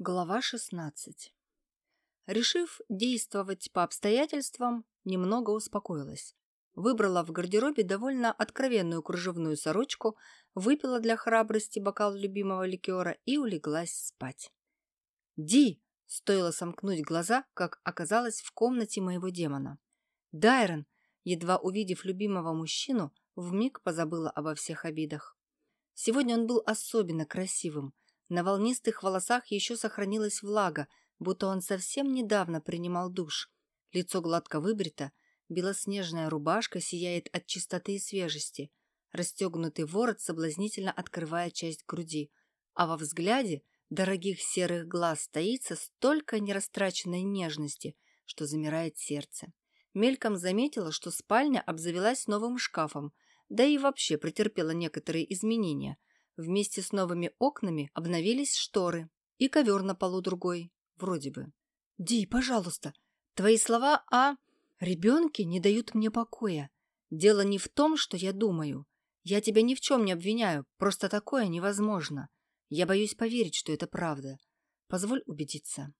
Глава 16. Решив действовать по обстоятельствам, немного успокоилась. Выбрала в гардеробе довольно откровенную кружевную сорочку, выпила для храбрости бокал любимого ликера и улеглась спать. «Ди!» – стоило сомкнуть глаза, как оказалось в комнате моего демона. «Дайрон!» – едва увидев любимого мужчину, вмиг позабыла обо всех обидах. Сегодня он был особенно красивым – на волнистых волосах еще сохранилась влага, будто он совсем недавно принимал душ. Лицо гладко выбрито, белоснежная рубашка сияет от чистоты и свежести. Расстегнутый ворот соблазнительно открывает часть груди, а во взгляде дорогих серых глаз стоится столько нерастраченной нежности, что замирает сердце. Мельком заметила, что спальня обзавелась новым шкафом, да и вообще претерпела некоторые изменения – Вместе с новыми окнами обновились шторы и ковер на полу другой, вроде бы. «Ди, пожалуйста, твои слова о ребенке не дают мне покоя. Дело не в том, что я думаю. Я тебя ни в чем не обвиняю, просто такое невозможно. Я боюсь поверить, что это правда. Позволь убедиться».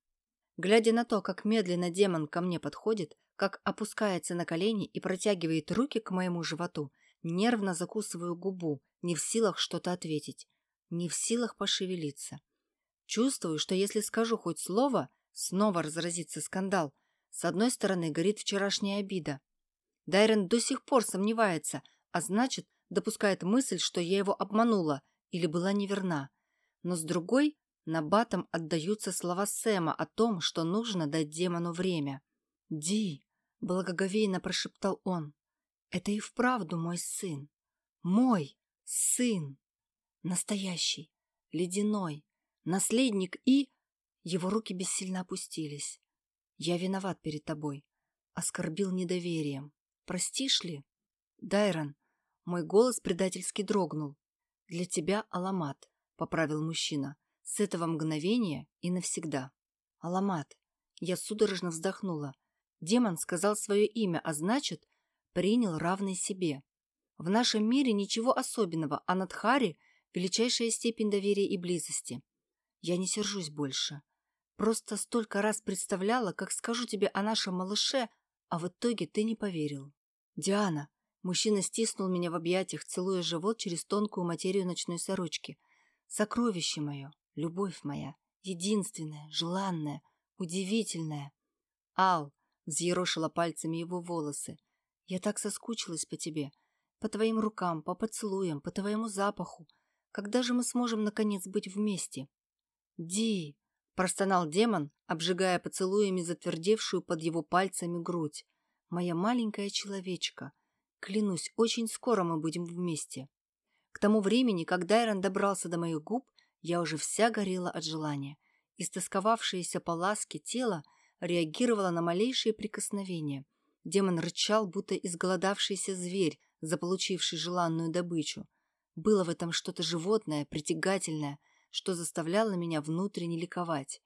Глядя на то, как медленно демон ко мне подходит, как опускается на колени и протягивает руки к моему животу, нервно закусываю губу, не в силах что-то ответить, не в силах пошевелиться. Чувствую, что если скажу хоть слово, снова разразится скандал. С одной стороны горит вчерашняя обида. Дайрен до сих пор сомневается, а значит, допускает мысль, что я его обманула или была неверна. Но с другой, на батом отдаются слова Сэма о том, что нужно дать демону время. «Ди!» — благоговейно прошептал он. «Это и вправду мой сын. Мой!» Сын. Настоящий. Ледяной. Наследник и... Его руки бессильно опустились. Я виноват перед тобой. Оскорбил недоверием. Простишь ли? Дайрон. Мой голос предательски дрогнул. Для тебя Аламат, поправил мужчина. С этого мгновения и навсегда. Аламат. Я судорожно вздохнула. Демон сказал свое имя, а значит, принял равный себе. В нашем мире ничего особенного, а Надхари – величайшая степень доверия и близости. Я не сержусь больше. Просто столько раз представляла, как скажу тебе о нашем малыше, а в итоге ты не поверил. Диана. Мужчина стиснул меня в объятиях, целуя живот через тонкую материю ночной сорочки. Сокровище мое, любовь моя, единственная, желанная, удивительная. Ал взъерошила пальцами его волосы. Я так соскучилась по тебе – по твоим рукам, по поцелуям, по твоему запаху. Когда же мы сможем, наконец, быть вместе? Ди! Простонал демон, обжигая поцелуями затвердевшую под его пальцами грудь. Моя маленькая человечка. Клянусь, очень скоро мы будем вместе. К тому времени, когда Дайрон добрался до моих губ, я уже вся горела от желания. Истосковавшееся по ласке тело реагировало на малейшие прикосновения. Демон рычал, будто изголодавшийся зверь, заполучивший желанную добычу. Было в этом что-то животное, притягательное, что заставляло меня внутренне ликовать.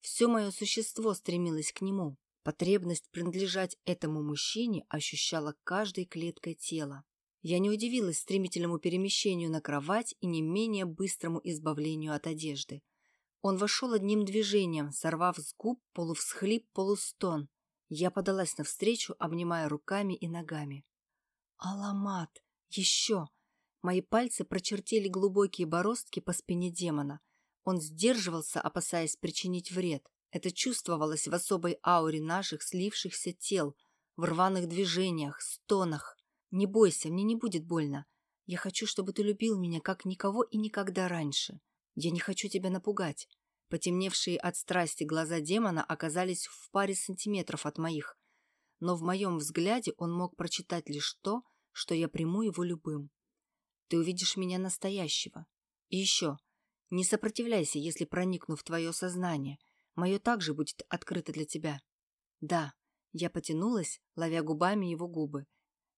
Все мое существо стремилось к нему. Потребность принадлежать этому мужчине ощущала каждой клеткой тела. Я не удивилась стремительному перемещению на кровать и не менее быстрому избавлению от одежды. Он вошел одним движением, сорвав с губ полувсхлип, полустон. Я подалась навстречу, обнимая руками и ногами. Аламат! Еще! Мои пальцы прочертили глубокие бороздки по спине демона. Он сдерживался, опасаясь причинить вред. Это чувствовалось в особой ауре наших слившихся тел, в рваных движениях, стонах. «Не бойся, мне не будет больно. Я хочу, чтобы ты любил меня, как никого и никогда раньше. Я не хочу тебя напугать». Потемневшие от страсти глаза демона оказались в паре сантиметров от моих но в моем взгляде он мог прочитать лишь то, что я приму его любым. Ты увидишь меня настоящего. И еще, не сопротивляйся, если проникну в твое сознание. Мое также будет открыто для тебя. Да, я потянулась, ловя губами его губы.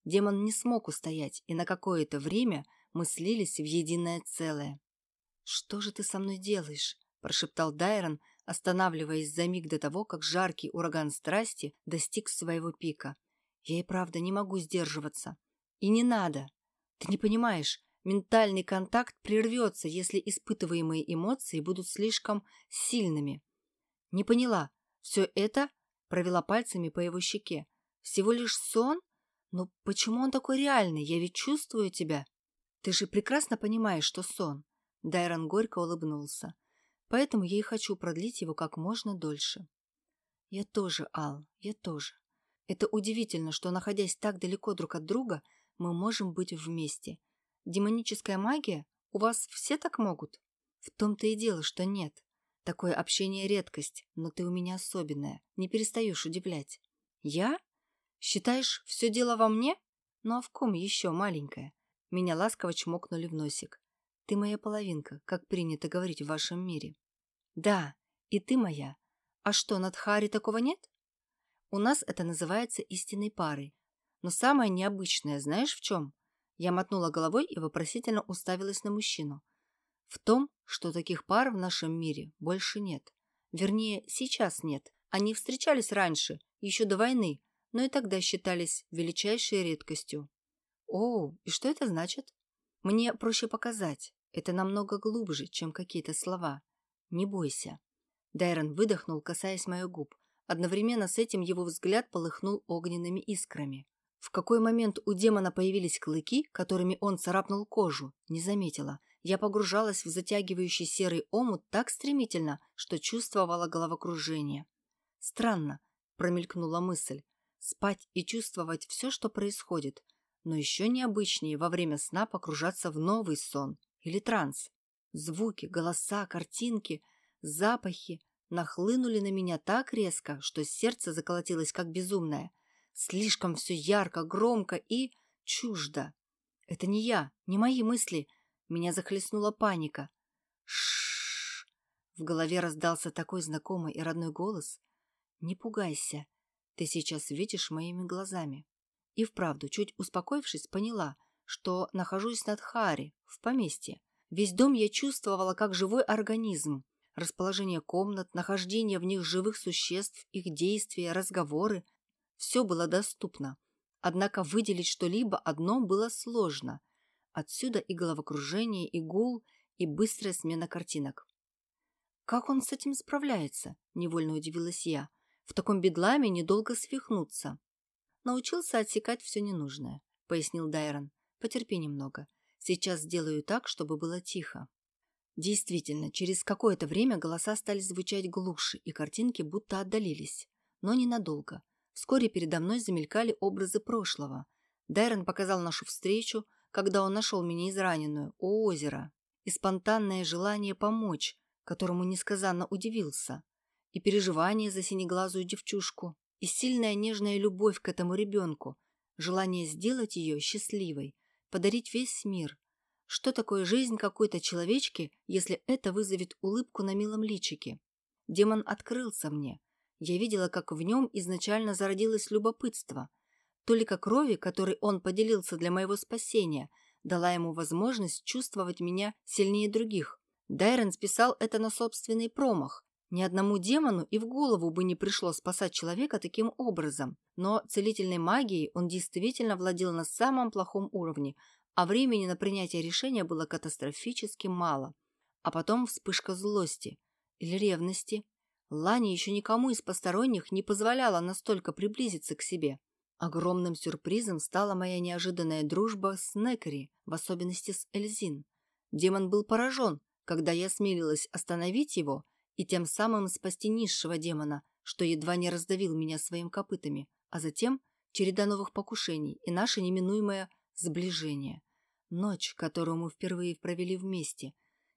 Демон не смог устоять, и на какое-то время мы слились в единое целое. «Что же ты со мной делаешь?» – прошептал Дайрон, останавливаясь за миг до того, как жаркий ураган страсти достиг своего пика. Я и правда не могу сдерживаться. И не надо. Ты не понимаешь, Ментальный контакт прервется, если испытываемые эмоции будут слишком сильными. Не поняла. Все это провела пальцами по его щеке. Всего лишь сон? Но почему он такой реальный? Я ведь чувствую тебя. Ты же прекрасно понимаешь, что сон. Дайрон горько улыбнулся. Поэтому я и хочу продлить его как можно дольше. Я тоже, Ал, я тоже. Это удивительно, что, находясь так далеко друг от друга, мы можем быть вместе. Демоническая магия? У вас все так могут? В том-то и дело, что нет. Такое общение редкость, но ты у меня особенная. Не перестаешь удивлять. Я? Считаешь, все дело во мне? Ну а в ком еще, маленькая? Меня ласково чмокнули в носик. Ты моя половинка, как принято говорить в вашем мире. Да, и ты моя. А что, над Хари такого нет? У нас это называется истинной парой. Но самое необычное знаешь в чем? Я мотнула головой и вопросительно уставилась на мужчину. В том, что таких пар в нашем мире больше нет. Вернее, сейчас нет. Они встречались раньше, еще до войны, но и тогда считались величайшей редкостью. О, и что это значит? Мне проще показать. Это намного глубже, чем какие-то слова. Не бойся. Дайрон выдохнул, касаясь моих губ. Одновременно с этим его взгляд полыхнул огненными искрами. В какой момент у демона появились клыки, которыми он царапнул кожу, не заметила. Я погружалась в затягивающий серый омут так стремительно, что чувствовала головокружение. Странно, промелькнула мысль. Спать и чувствовать все, что происходит. Но еще необычнее во время сна погружаться в новый сон или транс. Звуки, голоса, картинки, запахи нахлынули на меня так резко, что сердце заколотилось как безумное. Слишком все ярко, громко и чуждо. Это не я, не мои мысли. Меня захлестнула паника. Шш. В голове раздался такой знакомый и родной голос. Не пугайся. Ты сейчас видишь моими глазами. И вправду, чуть успокоившись, поняла, что нахожусь над Хари, в поместье. Весь дом я чувствовала как живой организм. Расположение комнат, нахождение в них живых существ, их действия, разговоры, все было доступно. Однако выделить что-либо одно было сложно. Отсюда и головокружение, и гул, и быстрая смена картинок. «Как он с этим справляется?» – невольно удивилась я. «В таком бедламе недолго свихнуться». «Научился отсекать все ненужное», – пояснил Дайрон. «Потерпи немного. Сейчас сделаю так, чтобы было тихо». Действительно, через какое-то время голоса стали звучать глуше, и картинки будто отдалились. Но ненадолго. Вскоре передо мной замелькали образы прошлого. Дайрон показал нашу встречу, когда он нашел меня израненную, у озера, и спонтанное желание помочь, которому несказанно удивился, и переживание за синеглазую девчушку, и сильная нежная любовь к этому ребенку, желание сделать ее счастливой, подарить весь мир. Что такое жизнь какой-то человечки, если это вызовет улыбку на милом личике? Демон открылся мне, я видела, как в нем изначально зародилось любопытство. Толика крови, которой он поделился для моего спасения, дала ему возможность чувствовать меня сильнее других. Дайрон списал это на собственный промах. Ни одному демону и в голову бы не пришло спасать человека таким образом. Но целительной магией он действительно владел на самом плохом уровне, а времени на принятие решения было катастрофически мало. А потом вспышка злости или ревности, Лани еще никому из посторонних не позволяла настолько приблизиться к себе. Огромным сюрпризом стала моя неожиданная дружба с Некари, в особенности с Эльзин. Демон был поражен, когда я смелилась остановить его и тем самым спасти низшего демона, что едва не раздавил меня своими копытами, а затем череда новых покушений и наше неминуемое сближение. Ночь, которую мы впервые провели вместе.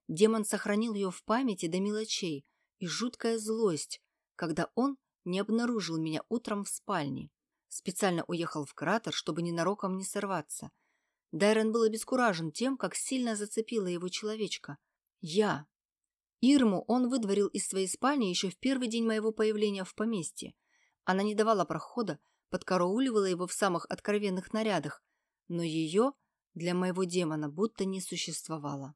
Демон сохранил ее в памяти до мелочей, и жуткая злость, когда он не обнаружил меня утром в спальне. Специально уехал в кратер, чтобы ненароком не сорваться. Дайрон был обескуражен тем, как сильно зацепила его человечка. Я. Ирму он выдворил из своей спальни еще в первый день моего появления в поместье. Она не давала прохода, подкарауливала его в самых откровенных нарядах, но ее для моего демона будто не существовало.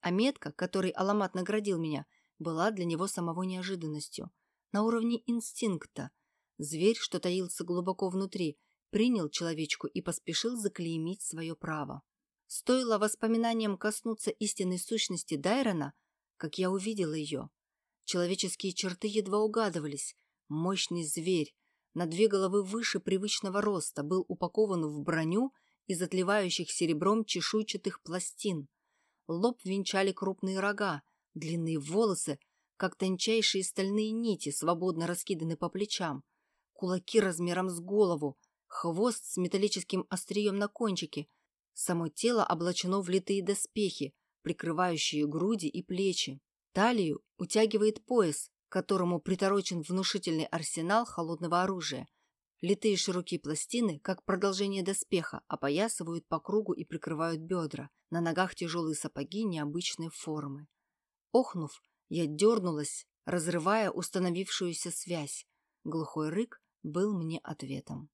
А метка, которой Аламат наградил меня – была для него самого неожиданностью. На уровне инстинкта. Зверь, что таился глубоко внутри, принял человечку и поспешил заклеймить свое право. Стоило воспоминаниям коснуться истинной сущности Дайрона, как я увидела ее. Человеческие черты едва угадывались. Мощный зверь, на две головы выше привычного роста, был упакован в броню из отливающих серебром чешуйчатых пластин. Лоб венчали крупные рога, длинные волосы, как тончайшие стальные нити, свободно раскиданы по плечам, кулаки размером с голову, хвост с металлическим острием на кончике, само тело облачено в литые доспехи, прикрывающие груди и плечи. Талию утягивает пояс, к которому приторочен внушительный арсенал холодного оружия. Литые широкие пластины, как продолжение доспеха, опоясывают по кругу и прикрывают бедра. На ногах тяжелые сапоги необычной формы. Охнув, я дернулась, разрывая установившуюся связь. Глухой рык был мне ответом.